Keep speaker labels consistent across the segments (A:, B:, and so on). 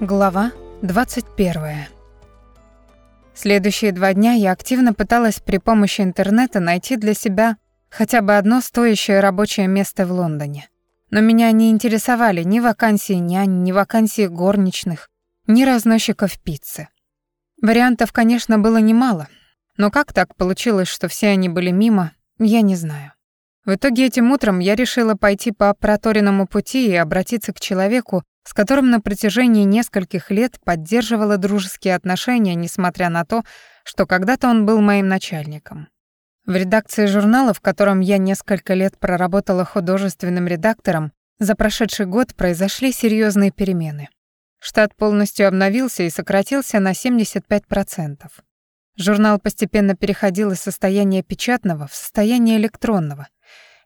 A: Глава 21. Следующие два дня я активно пыталась при помощи интернета найти для себя хотя бы одно стоящее рабочее место в Лондоне. Но меня не интересовали ни вакансии нянь, ни вакансии горничных, ни разносчиков пиццы. Вариантов, конечно, было немало, но как так получилось, что все они были мимо, я не знаю. В итоге этим утром я решила пойти по проторенному пути и обратиться к человеку, с которым на протяжении нескольких лет поддерживала дружеские отношения, несмотря на то, что когда-то он был моим начальником. В редакции журнала, в котором я несколько лет проработала художественным редактором, за прошедший год произошли серьезные перемены. Штат полностью обновился и сократился на 75%. Журнал постепенно переходил из состояния печатного в состояние электронного,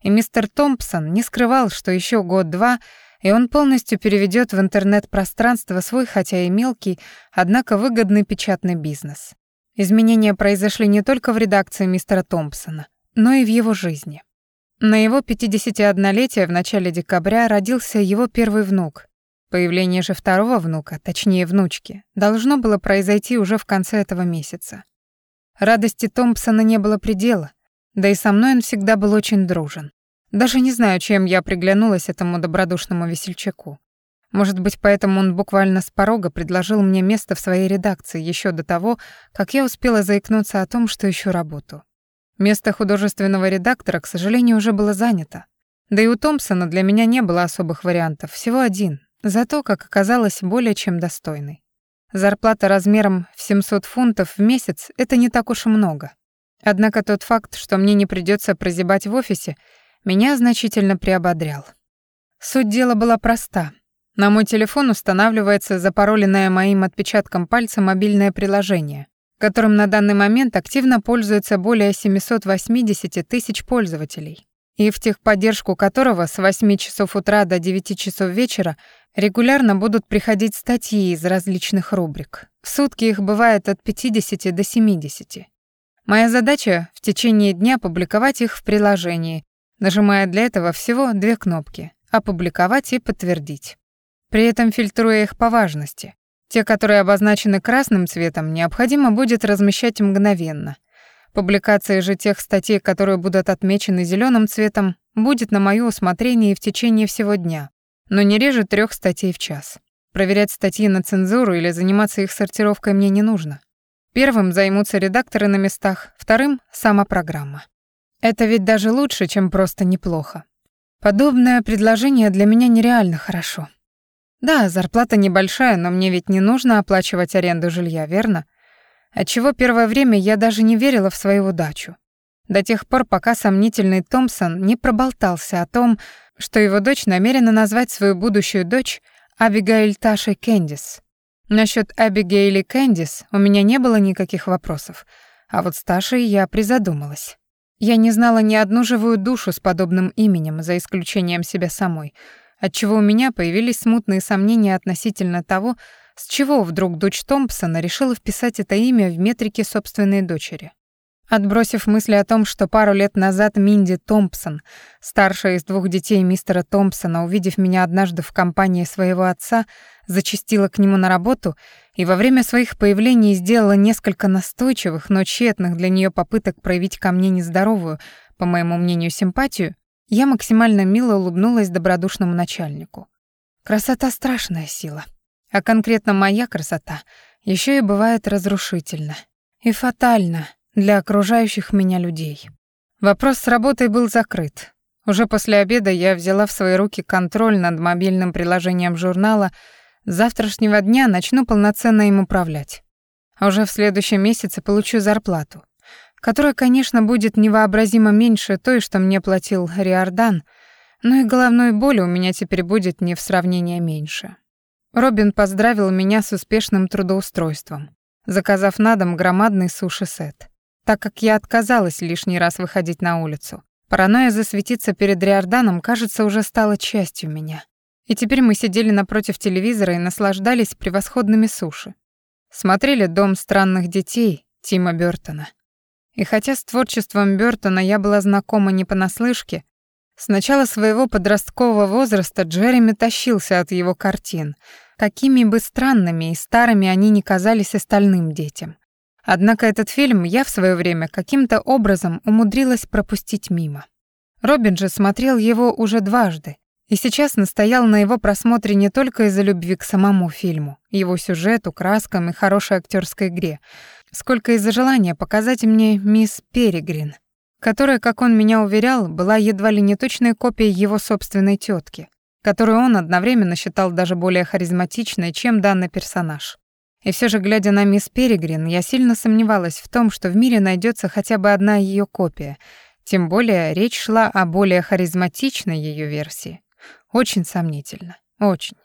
A: и мистер Томпсон не скрывал, что еще год-два — и он полностью переведет в интернет-пространство свой, хотя и мелкий, однако выгодный печатный бизнес. Изменения произошли не только в редакции мистера Томпсона, но и в его жизни. На его 51-летие в начале декабря родился его первый внук. Появление же второго внука, точнее внучки, должно было произойти уже в конце этого месяца. Радости Томпсона не было предела, да и со мной он всегда был очень дружен. Даже не знаю, чем я приглянулась этому добродушному весельчаку. Может быть, поэтому он буквально с порога предложил мне место в своей редакции еще до того, как я успела заикнуться о том, что ищу работу. Место художественного редактора, к сожалению, уже было занято. Да и у Томпсона для меня не было особых вариантов, всего один, зато, как оказалось, более чем достойный. Зарплата размером в 700 фунтов в месяц — это не так уж и много. Однако тот факт, что мне не придется прозябать в офисе, меня значительно приободрял. Суть дела была проста. На мой телефон устанавливается запароленное моим отпечатком пальца мобильное приложение, которым на данный момент активно пользуется более 780 тысяч пользователей, и в техподдержку которого с 8 часов утра до 9 часов вечера регулярно будут приходить статьи из различных рубрик. В сутки их бывает от 50 до 70. Моя задача — в течение дня публиковать их в приложении нажимая для этого всего две кнопки «Опубликовать» и «Подтвердить». При этом фильтруя их по важности. Те, которые обозначены красным цветом, необходимо будет размещать мгновенно. Публикация же тех статей, которые будут отмечены зеленым цветом, будет на моё усмотрение в течение всего дня, но не реже трех статей в час. Проверять статьи на цензуру или заниматься их сортировкой мне не нужно. Первым займутся редакторы на местах, вторым — сама программа. Это ведь даже лучше, чем просто неплохо. Подобное предложение для меня нереально хорошо. Да, зарплата небольшая, но мне ведь не нужно оплачивать аренду жилья, верно? Отчего первое время я даже не верила в свою удачу. До тех пор, пока сомнительный Томпсон не проболтался о том, что его дочь намерена назвать свою будущую дочь Абигейль Ташей Кэндис. Насчет Абигейли Кэндис у меня не было никаких вопросов, а вот с Ташей я призадумалась. Я не знала ни одну живую душу с подобным именем, за исключением себя самой, отчего у меня появились смутные сомнения относительно того, с чего вдруг дочь Томпсона решила вписать это имя в метрике собственной дочери. Отбросив мысли о том, что пару лет назад Минди Томпсон, старшая из двух детей мистера Томпсона, увидев меня однажды в компании своего отца, зачастила к нему на работу и во время своих появлений сделала несколько настойчивых, но тщетных для нее попыток проявить ко мне нездоровую, по моему мнению, симпатию, я максимально мило улыбнулась добродушному начальнику. Красота — страшная сила. А конкретно моя красота еще и бывает разрушительна. И фатальна для окружающих меня людей. Вопрос с работой был закрыт. Уже после обеда я взяла в свои руки контроль над мобильным приложением журнала. С завтрашнего дня начну полноценно им управлять. А уже в следующем месяце получу зарплату, которая, конечно, будет невообразимо меньше той, что мне платил Риордан, но и головной боли у меня теперь будет не в сравнение меньше. Робин поздравил меня с успешным трудоустройством, заказав на дом громадный суши-сет так как я отказалась лишний раз выходить на улицу. Паранойя засветиться перед Риорданом, кажется, уже стала частью меня. И теперь мы сидели напротив телевизора и наслаждались превосходными суши. Смотрели «Дом странных детей» Тима Бёртона. И хотя с творчеством Бёртона я была знакома не понаслышке, с начала своего подросткового возраста Джереми тащился от его картин, какими бы странными и старыми они ни казались остальным детям. Однако этот фильм я в свое время каким-то образом умудрилась пропустить мимо. Робин же смотрел его уже дважды, и сейчас настоял на его просмотре не только из-за любви к самому фильму, его сюжету, краскам и хорошей актерской игре, сколько из-за желания показать мне мисс Перегрин, которая, как он меня уверял, была едва ли не точной копией его собственной тетки, которую он одновременно считал даже более харизматичной, чем данный персонаж. И все же, глядя на мисс Перегрин, я сильно сомневалась в том, что в мире найдется хотя бы одна ее копия, тем более речь шла о более харизматичной ее версии. Очень сомнительно, очень.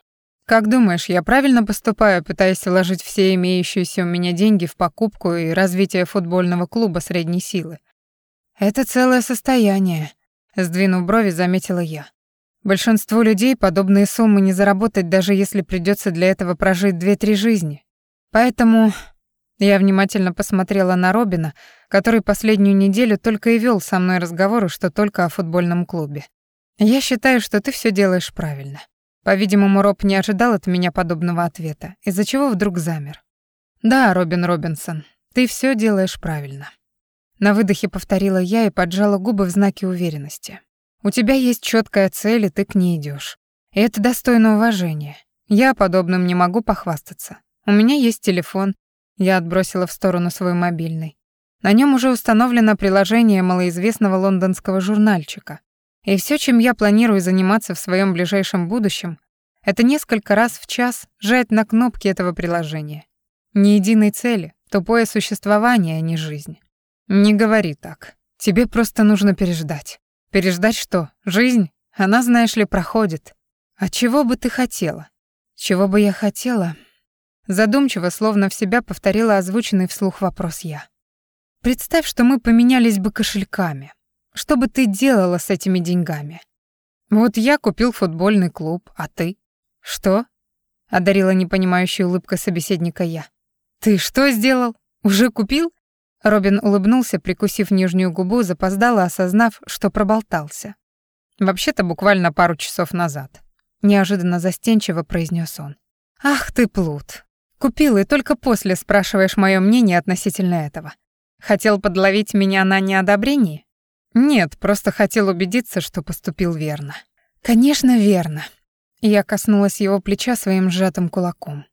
A: Как думаешь, я правильно поступаю, пытаясь вложить все имеющиеся у меня деньги в покупку и развитие футбольного клуба средней силы? Это целое состояние, сдвинув брови, заметила я. Большинству людей подобные суммы не заработать, даже если придется для этого прожить две-три жизни. Поэтому я внимательно посмотрела на Робина, который последнюю неделю только и вел со мной разговоры, что только о футбольном клубе. Я считаю, что ты все делаешь правильно. По-видимому, Роб не ожидал от меня подобного ответа, из-за чего вдруг замер. «Да, Робин Робинсон, ты все делаешь правильно». На выдохе повторила я и поджала губы в знаке уверенности. «У тебя есть четкая цель, и ты к ней идешь. И это достойно уважения. Я подобным не могу похвастаться. У меня есть телефон». Я отбросила в сторону свой мобильный. На нем уже установлено приложение малоизвестного лондонского журнальчика. И все, чем я планирую заниматься в своем ближайшем будущем, это несколько раз в час жать на кнопки этого приложения. Ни единой цели, тупое существование, а не жизнь. Не говори так. Тебе просто нужно переждать. Переждать что? Жизнь? Она, знаешь ли, проходит. А чего бы ты хотела? Чего бы я хотела? Задумчиво, словно в себя повторила озвученный вслух вопрос я. Представь, что мы поменялись бы кошельками. Что бы ты делала с этими деньгами? Вот я купил футбольный клуб, а ты? Что? Одарила непонимающая улыбка собеседника я. Ты что сделал? Уже купил? Робин улыбнулся, прикусив нижнюю губу, запоздало осознав, что проболтался. Вообще-то буквально пару часов назад. Неожиданно застенчиво произнес он. Ах ты плут. Купил и только после спрашиваешь мое мнение относительно этого. Хотел подловить меня на неодобрении? Нет, просто хотел убедиться, что поступил верно. Конечно, верно. Я коснулась его плеча своим сжатым кулаком.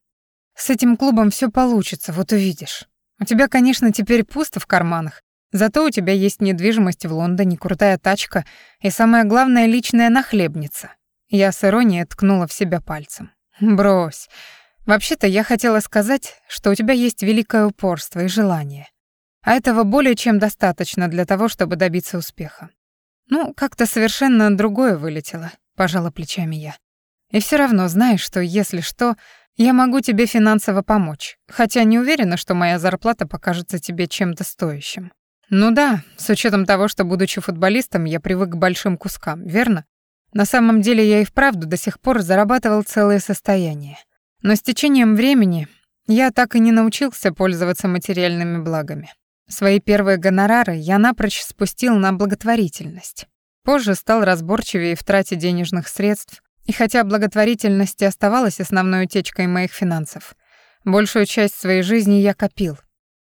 A: С этим клубом все получится, вот увидишь. У тебя, конечно, теперь пусто в карманах, зато у тебя есть недвижимость в Лондоне, крутая тачка и, самое главное, личная нахлебница. Я с иронией ткнула в себя пальцем. Брось. Вообще-то я хотела сказать, что у тебя есть великое упорство и желание. А этого более чем достаточно для того, чтобы добиться успеха. Ну, как-то совершенно другое вылетело, пожала плечами я. И все равно знаешь, что если что, я могу тебе финансово помочь, хотя не уверена, что моя зарплата покажется тебе чем-то стоящим. Ну да, с учетом того, что будучи футболистом, я привык к большим кускам, верно? На самом деле я и вправду до сих пор зарабатывал целое состояние. Но с течением времени я так и не научился пользоваться материальными благами. Свои первые гонорары я напрочь спустил на благотворительность. Позже стал разборчивее в трате денежных средств, и хотя благотворительность оставалась основной утечкой моих финансов, большую часть своей жизни я копил.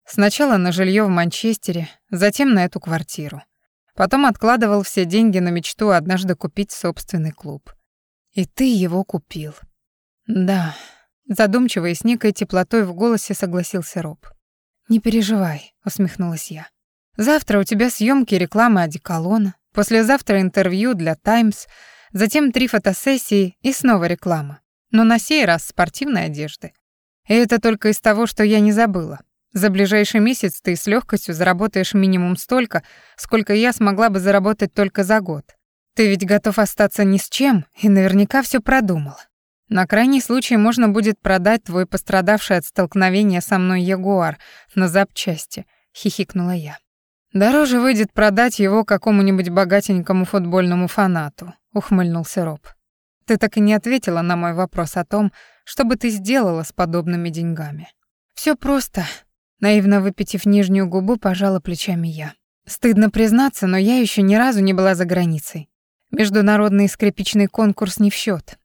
A: Сначала на жилье в Манчестере, затем на эту квартиру. Потом откладывал все деньги на мечту однажды купить собственный клуб. И ты его купил. Да, задумчиво и с некой теплотой в голосе согласился Роб. «Не переживай», — усмехнулась я. «Завтра у тебя съемки рекламы одеколона, послезавтра интервью для «Таймс», затем три фотосессии и снова реклама. Но на сей раз спортивной одежды. И это только из того, что я не забыла. За ближайший месяц ты с легкостью заработаешь минимум столько, сколько я смогла бы заработать только за год. Ты ведь готов остаться ни с чем и наверняка все продумал. На крайний случай можно будет продать твой пострадавший от столкновения со мной Ягуар на запчасти, хихикнула я. Дороже выйдет продать его какому-нибудь богатенькому футбольному фанату, ухмыльнулся Роб. Ты так и не ответила на мой вопрос о том, что бы ты сделала с подобными деньгами. Все просто, наивно выпитив нижнюю губу, пожала плечами я. Стыдно признаться, но я еще ни разу не была за границей. Международный скрипичный конкурс не в счет.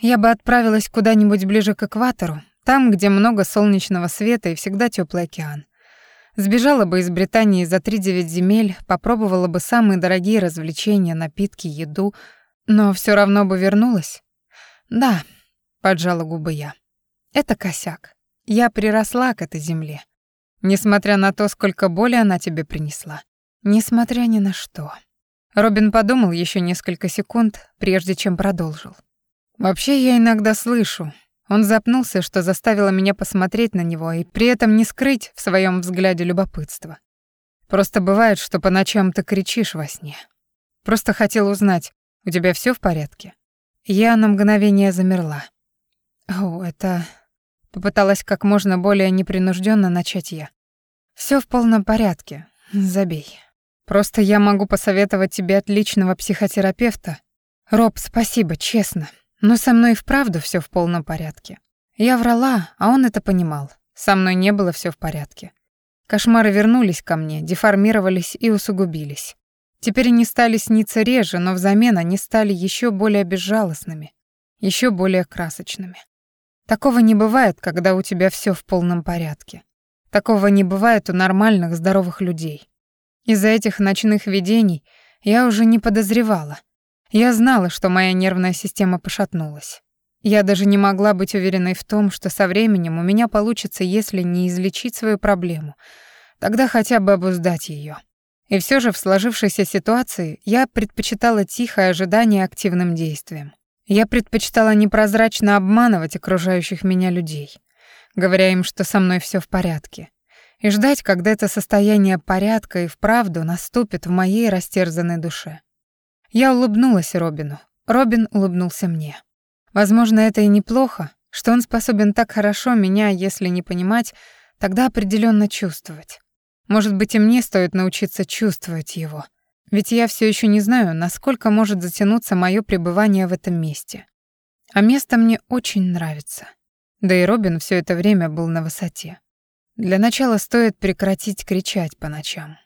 A: Я бы отправилась куда-нибудь ближе к экватору, там, где много солнечного света и всегда теплый океан. Сбежала бы из Британии за три-девять земель, попробовала бы самые дорогие развлечения, напитки, еду, но все равно бы вернулась. Да, поджала губы я. Это косяк. Я приросла к этой земле. Несмотря на то, сколько боли она тебе принесла. Несмотря ни на что. Робин подумал еще несколько секунд, прежде чем продолжил. Вообще я иногда слышу, он запнулся, что заставило меня посмотреть на него и при этом не скрыть в своем взгляде любопытство. Просто бывает, что по ночам ты кричишь во сне. Просто хотел узнать, у тебя все в порядке? Я на мгновение замерла. О, это... Попыталась как можно более непринужденно начать я. Все в полном порядке. Забей. Просто я могу посоветовать тебе отличного психотерапевта. Роб, спасибо, честно. Но со мной и вправду все в полном порядке. Я врала, а он это понимал. Со мной не было все в порядке. Кошмары вернулись ко мне, деформировались и усугубились. Теперь они стали сниться реже, но взамен они стали еще более безжалостными, еще более красочными. Такого не бывает, когда у тебя все в полном порядке. Такого не бывает у нормальных, здоровых людей. Из-за этих ночных видений я уже не подозревала, я знала, что моя нервная система пошатнулась. Я даже не могла быть уверенной в том, что со временем у меня получится, если не излечить свою проблему, тогда хотя бы обуздать ее. И все же в сложившейся ситуации я предпочитала тихое ожидание активным действием. Я предпочитала непрозрачно обманывать окружающих меня людей, говоря им, что со мной все в порядке, и ждать, когда это состояние порядка и вправду наступит в моей растерзанной душе. Я улыбнулась Робину. Робин улыбнулся мне. Возможно, это и неплохо, что он способен так хорошо меня, если не понимать, тогда определенно чувствовать. Может быть, и мне стоит научиться чувствовать его. Ведь я все еще не знаю, насколько может затянуться мое пребывание в этом месте. А место мне очень нравится. Да и Робин все это время был на высоте. Для начала стоит прекратить кричать по ночам.